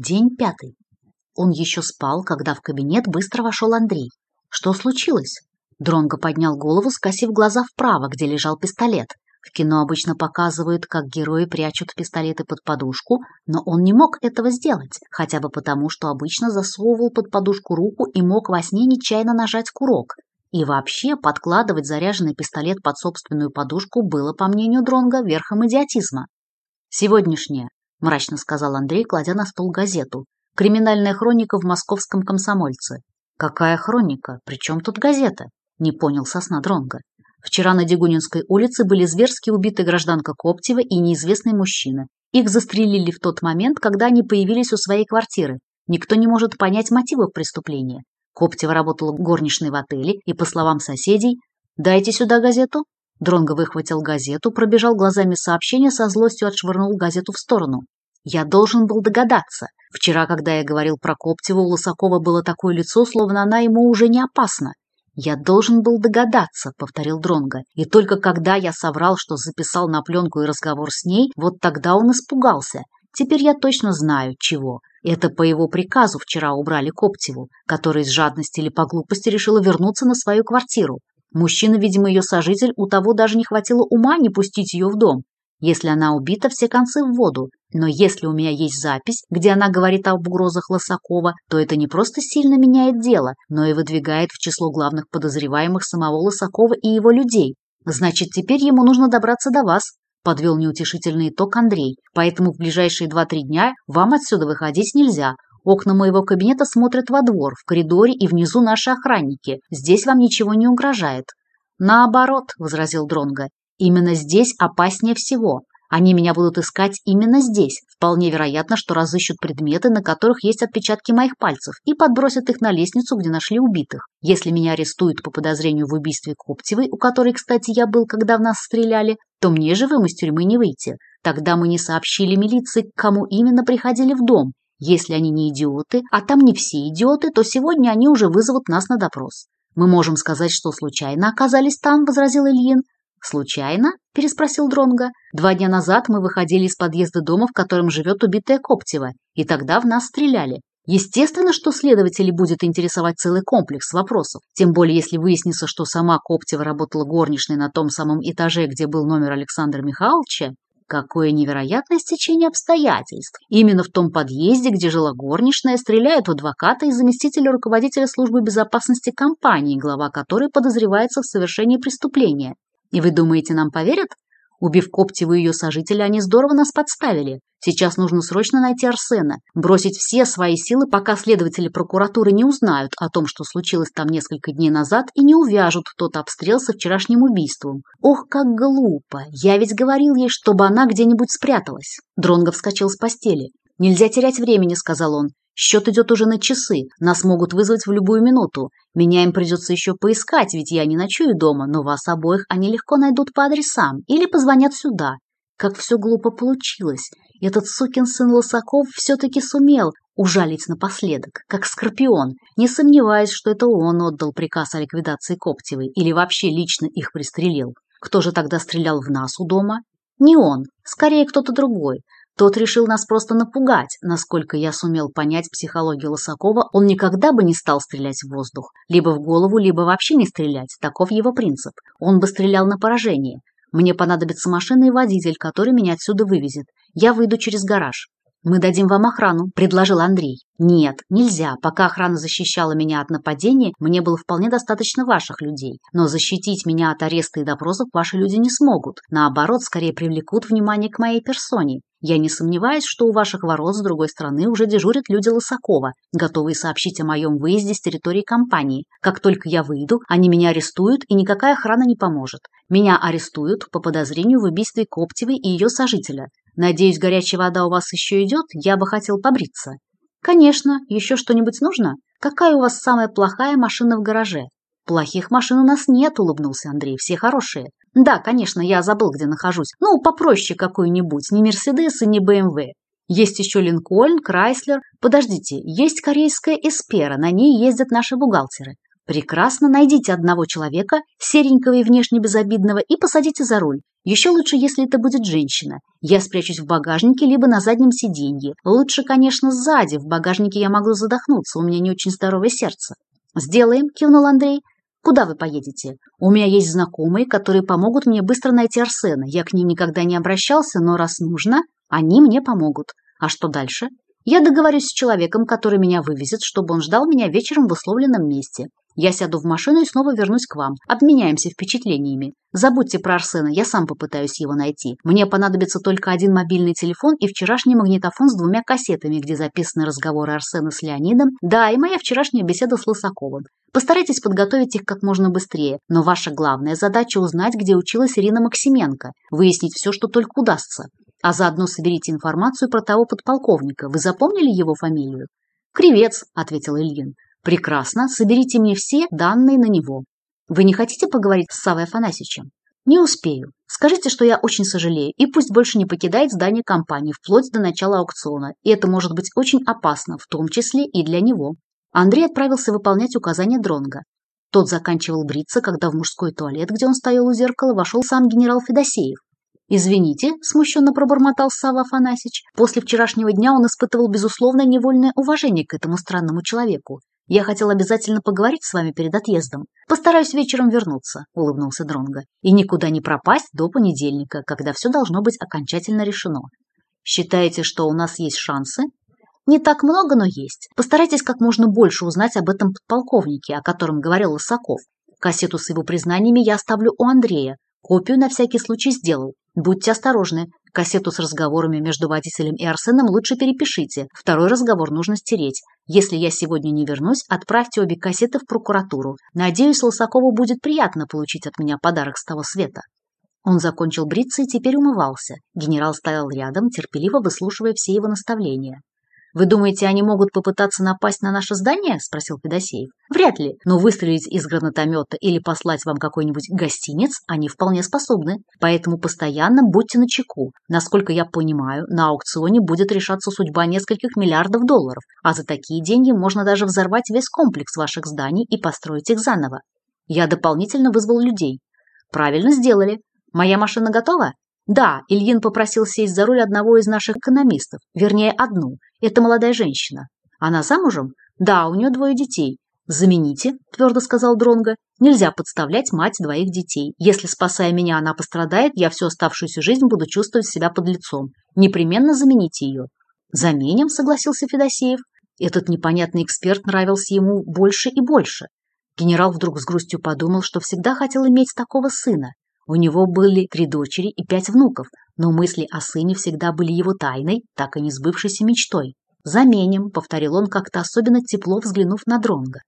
День пятый. Он еще спал, когда в кабинет быстро вошел Андрей. Что случилось? Дронго поднял голову, скосив глаза вправо, где лежал пистолет. В кино обычно показывают, как герои прячут пистолеты под подушку, но он не мог этого сделать, хотя бы потому, что обычно засовывал под подушку руку и мог во сне нечаянно нажать курок. И вообще, подкладывать заряженный пистолет под собственную подушку было, по мнению Дронга, верхом идиотизма. «Сегодняшнее», – мрачно сказал Андрей, кладя на стол газету. «Криминальная хроника в московском комсомольце». «Какая хроника? Причем тут газета?» – не понял сосна Дронга. Вчера на Дегунинской улице были зверски убиты гражданка Коптева и неизвестный мужчина. Их застрелили в тот момент, когда они появились у своей квартиры. Никто не может понять мотивов преступления. Коптева работала горничной в отеле и, по словам соседей, «Дайте сюда газету», Дронго выхватил газету, пробежал глазами сообщение, со злостью отшвырнул газету в сторону. Я должен был догадаться. Вчера, когда я говорил про Коптева, у Лысакова было такое лицо, словно она ему уже не опасна. Я должен был догадаться, повторил Дронго, И только когда я соврал, что записал на пленку и разговор с ней, вот тогда он испугался. Теперь я точно знаю, чего. Это по его приказу вчера убрали Коптеву, который из жадности или по глупости решила вернуться на свою квартиру. Мужчина, видимо, ее сожитель, у того даже не хватило ума не пустить ее в дом. Если она убита, все концы в воду. Но если у меня есть запись, где она говорит об угрозах Лосакова, то это не просто сильно меняет дело, но и выдвигает в число главных подозреваемых самого Лосакова и его людей. Значит, теперь ему нужно добраться до вас, подвел неутешительный итог Андрей. Поэтому в ближайшие 2-3 дня вам отсюда выходить нельзя. Окна моего кабинета смотрят во двор, в коридоре и внизу наши охранники. Здесь вам ничего не угрожает». «Наоборот», — возразил Дронго, — «именно здесь опаснее всего. Они меня будут искать именно здесь. Вполне вероятно, что разыщут предметы, на которых есть отпечатки моих пальцев, и подбросят их на лестницу, где нашли убитых. Если меня арестуют по подозрению в убийстве Коптевой, у которой, кстати, я был, когда в нас стреляли, то мне живым из тюрьмы не выйти. Тогда мы не сообщили милиции, к кому именно приходили в дом, если они не идиоты, а там не все идиоты, то сегодня они уже вызовут нас на допрос. Мы можем сказать, что случайно оказались там, возразил Ильин. Случайно? переспросил Дронга. Два дня назад мы выходили из подъезда дома, в котором живет убитая Коптева, и тогда в нас стреляли. Естественно, что следователей будет интересовать целый комплекс вопросов, тем более если выяснится, что сама Коптева работала горничной на том самом этаже, где был номер Александра Михайловича, Какое невероятное стечение обстоятельств. Именно в том подъезде, где жила горничная, стреляют в адвоката и заместителя руководителя службы безопасности компании, глава которой подозревается в совершении преступления. И вы думаете, нам поверят? Убив Коптеву и ее сожителя, они здорово нас подставили. Сейчас нужно срочно найти Арсена, бросить все свои силы, пока следователи прокуратуры не узнают о том, что случилось там несколько дней назад, и не увяжут тот обстрел со вчерашним убийством. Ох, как глупо! Я ведь говорил ей, чтобы она где-нибудь спряталась. Дронго вскочил с постели. «Нельзя терять времени», — сказал он. Счет идет уже на часы, нас могут вызвать в любую минуту. Меня им придется еще поискать, ведь я не ночую дома, но вас обоих они легко найдут по адресам или позвонят сюда. Как все глупо получилось. Этот сукин сын Лосаков все-таки сумел ужалить напоследок, как скорпион, не сомневаясь, что это он отдал приказ о ликвидации Коптевой или вообще лично их пристрелил. Кто же тогда стрелял в нас у дома? Не он, скорее кто-то другой – тот решил нас просто напугать. Насколько я сумел понять психологию Лосакова, он никогда бы не стал стрелять в воздух. Либо в голову, либо вообще не стрелять. Таков его принцип. Он бы стрелял на поражение. Мне понадобится машина и водитель, который меня отсюда вывезет. Я выйду через гараж. «Мы дадим вам охрану», – предложил Андрей. «Нет, нельзя. Пока охрана защищала меня от нападения, мне было вполне достаточно ваших людей. Но защитить меня от ареста и допросов ваши люди не смогут. Наоборот, скорее привлекут внимание к моей персоне. Я не сомневаюсь, что у ваших ворот с другой стороны уже дежурят люди Лысакова, готовые сообщить о моем выезде с территории компании. Как только я выйду, они меня арестуют, и никакая охрана не поможет. Меня арестуют по подозрению в убийстве Коптевой и ее сожителя. Надеюсь, горячая вода у вас еще идет, я бы хотел побриться. Конечно, еще что-нибудь нужно? Какая у вас самая плохая машина в гараже? «Плохих машин у нас нет», – улыбнулся Андрей, – «все хорошие». «Да, конечно, я забыл, где нахожусь. Ну, попроще какой-нибудь, не Мерседес и не БМВ. Эм есть еще Линкольн, Крайслер. Подождите, есть корейская Эспера, на ней ездят наши бухгалтеры. Прекрасно, найдите одного человека, серенького и внешне безобидного, и посадите за руль. Еще лучше, если это будет женщина. Я спрячусь в багажнике, либо на заднем сиденье. Лучше, конечно, сзади, в багажнике я могу задохнуться, у меня не очень здоровое сердце. «Сделаем», – кивнул Андрей. Куда вы поедете? У меня есть знакомые, которые помогут мне быстро найти Арсена. Я к ним никогда не обращался, но раз нужно, они мне помогут. А что дальше? Я договорюсь с человеком, который меня вывезет, чтобы он ждал меня вечером в условленном месте. Я сяду в машину и снова вернусь к вам. Обменяемся впечатлениями. Забудьте про Арсена, я сам попытаюсь его найти. Мне понадобится только один мобильный телефон и вчерашний магнитофон с двумя кассетами, где записаны разговоры Арсена с Леонидом, да, и моя вчерашняя беседа с Лысаковым. Постарайтесь подготовить их как можно быстрее, но ваша главная задача – узнать, где училась Ирина Максименко, выяснить все, что только удастся. А заодно соберите информацию про того подполковника. Вы запомнили его фамилию? «Кривец», – ответил Ильин. Прекрасно, соберите мне все данные на него. Вы не хотите поговорить с Савой Афанасьевичем? Не успею. Скажите, что я очень сожалею, и пусть больше не покидает здание компании вплоть до начала аукциона, и это может быть очень опасно, в том числе и для него. Андрей отправился выполнять указания Дронга. Тот заканчивал бриться, когда в мужской туалет, где он стоял у зеркала, вошел сам генерал Федосеев. «Извините», – смущенно пробормотал Сава Афанасьевич, – «после вчерашнего дня он испытывал безусловно невольное уважение к этому странному человеку я хотел обязательно поговорить с вами перед отъездом. Постараюсь вечером вернуться, улыбнулся Дронго и никуда не пропасть до понедельника, когда все должно быть окончательно решено. Считаете, что у нас есть шансы? Не так много, но есть. Постарайтесь как можно больше узнать об этом подполковнике, о котором говорил Лысаков. Кассету с его признаниями я оставлю у Андрея. Копию на всякий случай сделал. Будьте осторожны. Кассету с разговорами между водителем и Арсеном лучше перепишите. Второй разговор нужно стереть. Если я сегодня не вернусь, отправьте обе кассеты в прокуратуру. Надеюсь, Лосакову будет приятно получить от меня подарок с того света. Он закончил бриться и теперь умывался. Генерал стоял рядом, терпеливо выслушивая все его наставления. «Вы думаете, они могут попытаться напасть на наше здание?» – спросил Федосеев. «Вряд ли, но выстрелить из гранатомета или послать вам какой-нибудь гостиниц они вполне способны. Поэтому постоянно будьте начеку. Насколько я понимаю, на аукционе будет решаться судьба нескольких миллиардов долларов, а за такие деньги можно даже взорвать весь комплекс ваших зданий и построить их заново. Я дополнительно вызвал людей. Правильно сделали. Моя машина готова? Да, Ильин попросил сесть за руль одного из наших экономистов, вернее, одну. Это молодая женщина. Она замужем? Да, у нее двое детей. Замените, твердо сказал Дронга. Нельзя подставлять мать двоих детей. Если, спасая меня, она пострадает, я всю оставшуюся жизнь буду чувствовать себя под лицом. Непременно замените ее. Заменим, согласился Федосеев. Этот непонятный эксперт нравился ему больше и больше. Генерал вдруг с грустью подумал, что всегда хотел иметь такого сына. У него были три дочери и пять внуков, но мысли о сыне всегда были его тайной, так и не сбывшейся мечтой. «Заменим», — повторил он как-то особенно тепло, взглянув на Дронга.